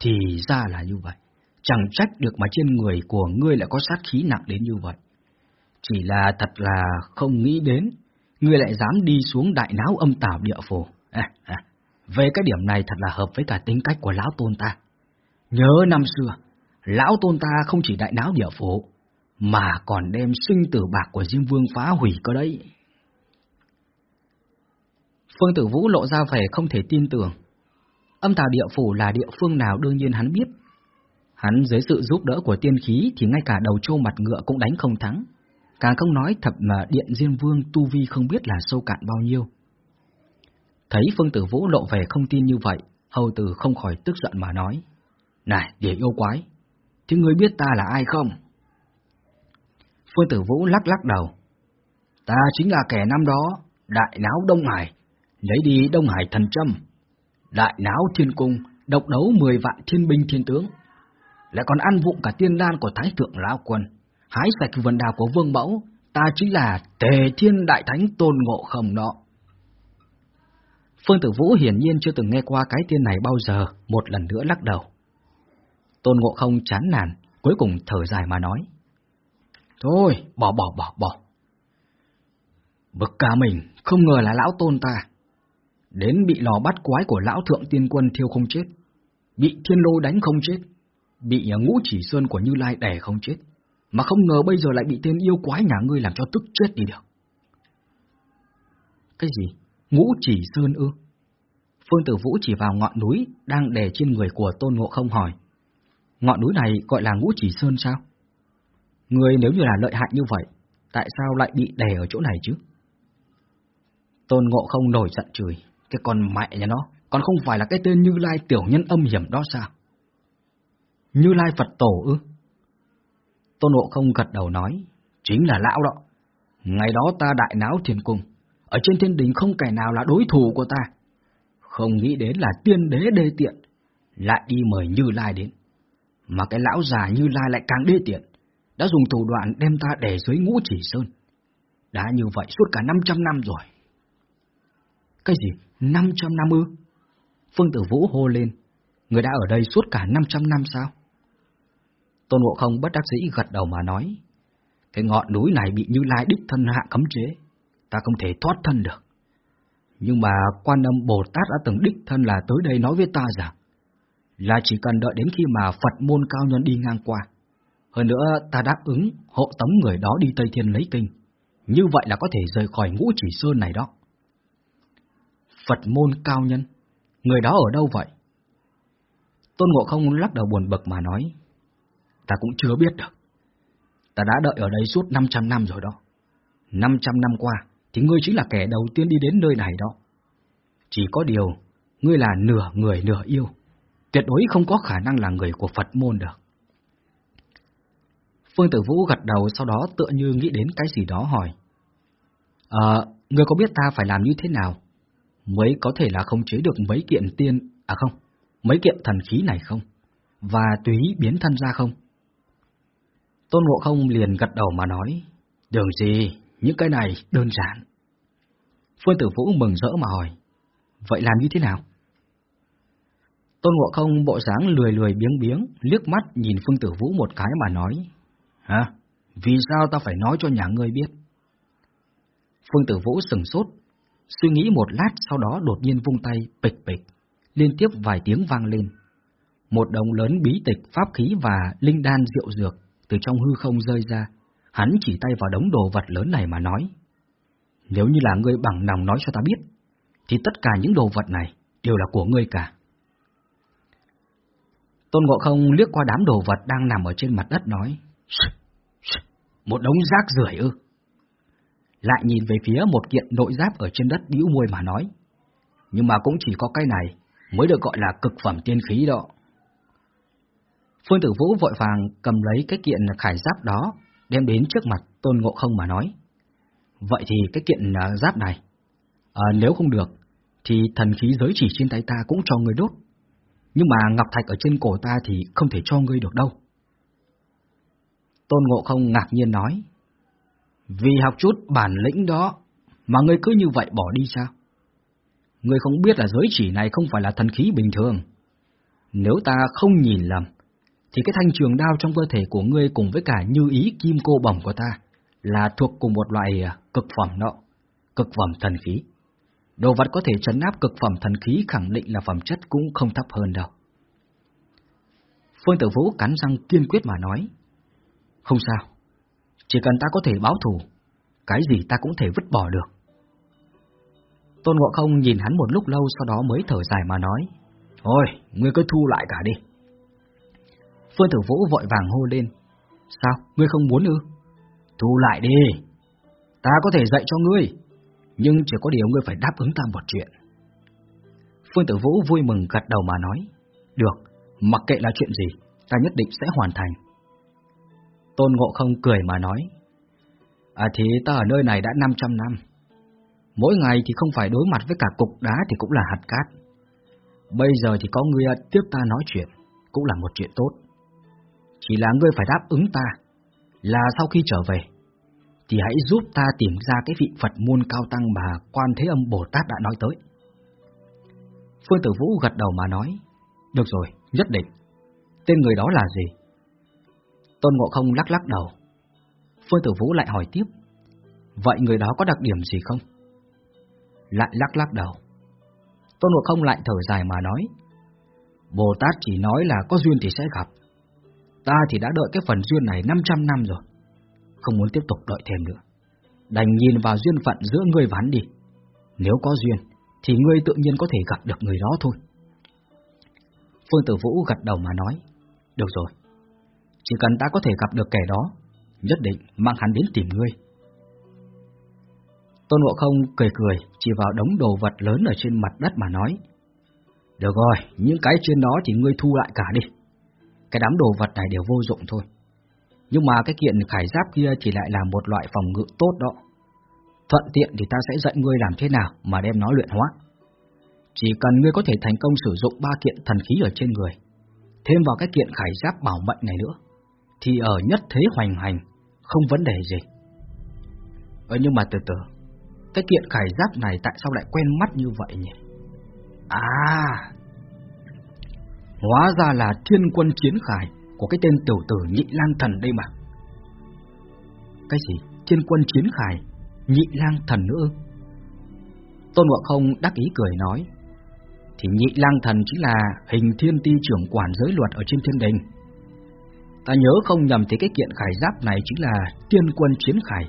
thì ra là như vậy, chẳng trách được mà trên người của ngươi lại có sát khí nặng đến như vậy. Chỉ là thật là không nghĩ đến, ngươi lại dám đi xuống đại náo âm tảo địa phủ. À, à, về cái điểm này thật là hợp với cả tính cách của lão tôn ta. Nhớ năm xưa, lão tôn ta không chỉ đại náo địa phủ, mà còn đem sinh tử bạc của Diêm Vương phá hủy cơ đấy. Phương Tử Vũ lộ ra vẻ không thể tin tưởng. Âm tào địa phủ là địa phương nào đương nhiên hắn biết. Hắn dưới sự giúp đỡ của tiên khí thì ngay cả đầu trâu mặt ngựa cũng đánh không thắng. Càng không nói thập mà điện diên Vương tu vi không biết là sâu cạn bao nhiêu. Thấy Phương Tử Vũ lộ vẻ không tin như vậy, hầu tử không khỏi tức giận mà nói. Này, địa yêu quái, chứ ngươi biết ta là ai không? Phương Tử Vũ lắc lắc đầu. Ta chính là kẻ năm đó, đại náo Đông Hải, lấy đi Đông Hải thần trâm, đại náo thiên cung, độc đấu mười vạn thiên binh thiên tướng, lại còn ăn vụng cả tiên đan của Thái Thượng Lão Quân, hái sạch vườn đào của Vương Mẫu, ta chính là Tề Thiên Đại Thánh Tôn Ngộ Không đó. Phương Tử Vũ hiển nhiên chưa từng nghe qua cái tên này bao giờ, một lần nữa lắc đầu. Tôn Ngộ Không chán nản, cuối cùng thở dài mà nói. Thôi, bỏ bỏ bỏ bỏ. Bực cả mình, không ngờ là lão tôn ta. Đến bị lò bắt quái của lão thượng tiên quân thiêu không chết, bị thiên lô đánh không chết, bị ngũ chỉ sơn của Như Lai đè không chết, mà không ngờ bây giờ lại bị tên yêu quái nhà ngươi làm cho tức chết đi được. Cái gì? Ngũ chỉ sơn ư? Phương Tử Vũ chỉ vào ngọn núi đang đè trên người của Tôn Ngộ không hỏi. Ngọn núi này gọi là ngũ chỉ sơn sao? Người nếu như là lợi hại như vậy, tại sao lại bị đè ở chỗ này chứ? Tôn Ngộ không nổi giận chửi, cái con mẹ nhà nó, còn không phải là cái tên Như Lai tiểu nhân âm hiểm đó sao? Như Lai Phật Tổ ư? Tôn Ngộ không gật đầu nói, chính là lão đó. Ngày đó ta đại náo thiên cung, ở trên thiên đình không kẻ nào là đối thủ của ta. Không nghĩ đến là tiên đế đê tiện, lại đi mời Như Lai đến. Mà cái lão già Như Lai lại càng đê tiện, đã dùng thủ đoạn đem ta để dưới ngũ chỉ sơn. Đã như vậy suốt cả 500 năm rồi. Cái gì? 500 năm ư? Phương Tử Vũ hô lên. Người đã ở đây suốt cả 500 năm sao? Tôn Ngộ Không bất đắc dĩ gật đầu mà nói. Cái ngọn núi này bị Như Lai đích thân hạ cấm chế. Ta không thể thoát thân được. Nhưng mà quan âm Bồ Tát đã từng đích thân là tới đây nói với ta rằng là chỉ cần đợi đến khi mà Phật môn cao nhân đi ngang qua. Hơn nữa ta đáp ứng hộ tống người đó đi Tây Thiên lấy kinh. Như vậy là có thể rời khỏi ngũ chỉ sơn này đó. Phật môn cao nhân, người đó ở đâu vậy? Tôn Ngộ không lắc đầu buồn bực mà nói, ta cũng chưa biết được. Ta đã đợi ở đây suốt 500 năm rồi đó. 500 năm qua, thì ngươi chính là kẻ đầu tiên đi đến nơi này đó. Chỉ có điều, ngươi là nửa người nửa yêu, tuyệt đối không có khả năng là người của Phật môn được. Phương Tử Vũ gật đầu sau đó tựa như nghĩ đến cái gì đó hỏi. Ờ, ngươi có biết ta phải làm như thế nào mới có thể là không chế được mấy kiện tiên, à không, mấy kiện thần khí này không? Và tùy biến thân ra không? Tôn Ngộ Không liền gật đầu mà nói, đường gì, những cái này đơn giản. Phương Tử Vũ mừng rỡ mà hỏi, vậy làm như thế nào? Tôn Ngộ Không bộ dáng lười lười biếng biếng, liếc mắt nhìn Phương Tử Vũ một cái mà nói, hả, vì sao ta phải nói cho nhà ngươi biết? Phương Tử Vũ sừng sốt, suy nghĩ một lát sau đó đột nhiên vung tay, bịch bịch, liên tiếp vài tiếng vang lên. Một đồng lớn bí tịch, pháp khí và linh đan rượu dược từ trong hư không rơi ra, hắn chỉ tay vào đống đồ vật lớn này mà nói. Nếu như là ngươi bằng lòng nói cho ta biết, thì tất cả những đồ vật này đều là của ngươi cả. Tôn Ngộ Không liếc qua đám đồ vật đang nằm ở trên mặt đất nói, một đống rác rưởi ư. Lại nhìn về phía một kiện nội giáp ở trên đất bĩu môi mà nói, nhưng mà cũng chỉ có cái này mới được gọi là cực phẩm tiên khí đó. Phương Tử Vũ vội vàng cầm lấy cái kiện khải giáp đó, đem đến trước mặt Tôn Ngộ Không mà nói. Vậy thì cái kiện à, giáp này, à, nếu không được, thì thần khí giới chỉ trên tay ta cũng cho ngươi đốt. Nhưng mà ngọc thạch ở trên cổ ta thì không thể cho ngươi được đâu. Tôn Ngộ Không ngạc nhiên nói. Vì học chút bản lĩnh đó, mà ngươi cứ như vậy bỏ đi sao? Ngươi không biết là giới chỉ này không phải là thần khí bình thường. Nếu ta không nhìn lầm, thì cái thanh trường đao trong cơ thể của ngươi cùng với cả như ý kim cô bổng của ta là thuộc cùng một loại à, cực phẩm nọ, cực phẩm thần khí. Đồ vật có thể chấn áp cực phẩm thần khí khẳng định là phẩm chất cũng không thấp hơn đâu. Phương Tử Vũ cắn răng kiên quyết mà nói. Không sao, chỉ cần ta có thể báo thù, cái gì ta cũng thể vứt bỏ được. Tôn Ngộ Không nhìn hắn một lúc lâu sau đó mới thở dài mà nói. Thôi, ngươi cứ thu lại cả đi. Phương Tử Vũ vội vàng hô lên. Sao, ngươi không muốn ư? Thu lại đi. Ta có thể dạy cho ngươi, nhưng chỉ có điều ngươi phải đáp ứng ta một chuyện. Phương Tử Vũ vui mừng gật đầu mà nói. Được, mặc kệ là chuyện gì, ta nhất định sẽ hoàn thành. Tôn Ngộ Không cười mà nói. À thì ta ở nơi này đã 500 năm. Mỗi ngày thì không phải đối mặt với cả cục đá thì cũng là hạt cát. Bây giờ thì có ngươi tiếp ta nói chuyện, cũng là một chuyện tốt. Chỉ là ngươi phải đáp ứng ta, là sau khi trở về, thì hãy giúp ta tìm ra cái vị Phật môn cao tăng mà Quan Thế Âm Bồ Tát đã nói tới. Phương Tử Vũ gật đầu mà nói, được rồi, nhất định. Tên người đó là gì? Tôn Ngộ Không lắc lắc đầu. Phương Tử Vũ lại hỏi tiếp, vậy người đó có đặc điểm gì không? Lại lắc lắc đầu. Tôn Ngộ Không lại thở dài mà nói, Bồ Tát chỉ nói là có duyên thì sẽ gặp. Ta thì đã đợi cái phần duyên này 500 năm rồi, không muốn tiếp tục đợi thêm nữa. Đành nhìn vào duyên phận giữa ngươi và hắn đi. Nếu có duyên, thì ngươi tự nhiên có thể gặp được người đó thôi. Phương Tử Vũ gật đầu mà nói, được rồi, chỉ cần ta có thể gặp được kẻ đó, nhất định mang hắn đến tìm ngươi. Tôn Ngộ Không cười cười, chỉ vào đống đồ vật lớn ở trên mặt đất mà nói. Được rồi, những cái trên đó thì ngươi thu lại cả đi. Cái đám đồ vật này đều vô dụng thôi. Nhưng mà cái kiện khải giáp kia thì lại là một loại phòng ngự tốt đó. Thuận tiện thì ta sẽ dạy ngươi làm thế nào mà đem nó luyện hóa. Chỉ cần ngươi có thể thành công sử dụng ba kiện thần khí ở trên người, thêm vào cái kiện khải giáp bảo mệnh này nữa, thì ở nhất thế hoành hành, không vấn đề gì. Ờ nhưng mà từ từ, cái kiện khải giáp này tại sao lại quen mắt như vậy nhỉ? À, hóa ra là thiên quân chiến khải của cái tên tiểu tử nhị lang thần đây mà. Cái gì? Thiên quân chiến khải, nhị lang thần nữa Tôn Ngộ Không đắc ý cười nói, thì nhị lang thần chính là hình thiên ti trưởng quản giới luật ở trên thiên đình. Ta nhớ không nhầm thì cái kiện khải giáp này chính là tiên quân chiến khải,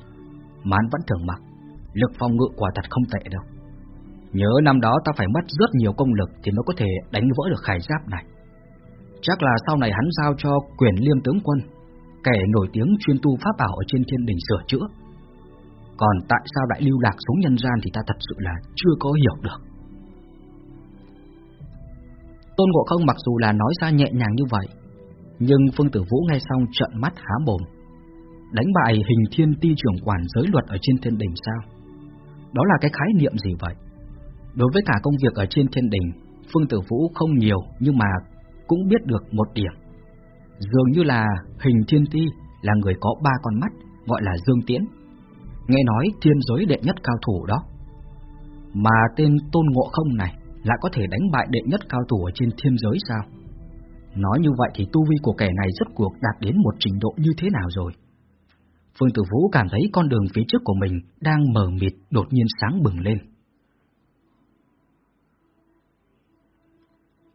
mà vẫn thường mặc, lực phòng ngự quả thật không tệ đâu. Nhớ năm đó ta phải mất rất nhiều công lực thì mới có thể đánh vỡ được khải giáp này. Chắc là sau này hắn giao cho quyền liêm tướng quân, kẻ nổi tiếng chuyên tu pháp bảo ở trên thiên đình sửa chữa. Còn tại sao đại lưu lạc xuống nhân gian thì ta thật sự là chưa có hiểu được. Tôn Ngộ Không mặc dù là nói ra nhẹ nhàng như vậy, nhưng Phương Tử Vũ nghe xong trợn mắt há mồm. Đánh bại hình thiên ti trưởng quản giới luật ở trên thiên đình sao? Đó là cái khái niệm gì vậy? Đối với cả công việc ở trên thiên đình, Phương Tử Vũ không nhiều nhưng mà cũng biết được một điểm. Dường như là hình thiên ti là người có ba con mắt, gọi là Dương Tiễn. Nghe nói thiên giới đệ nhất cao thủ đó. Mà tên Tôn Ngộ Không này lại có thể đánh bại đệ nhất cao thủ ở trên thiên giới sao? Nói như vậy thì tu vi của kẻ này rất cuộc đạt đến một trình độ như thế nào rồi? Phương Tử Vũ cảm thấy con đường phía trước của mình đang mờ mịt đột nhiên sáng bừng lên.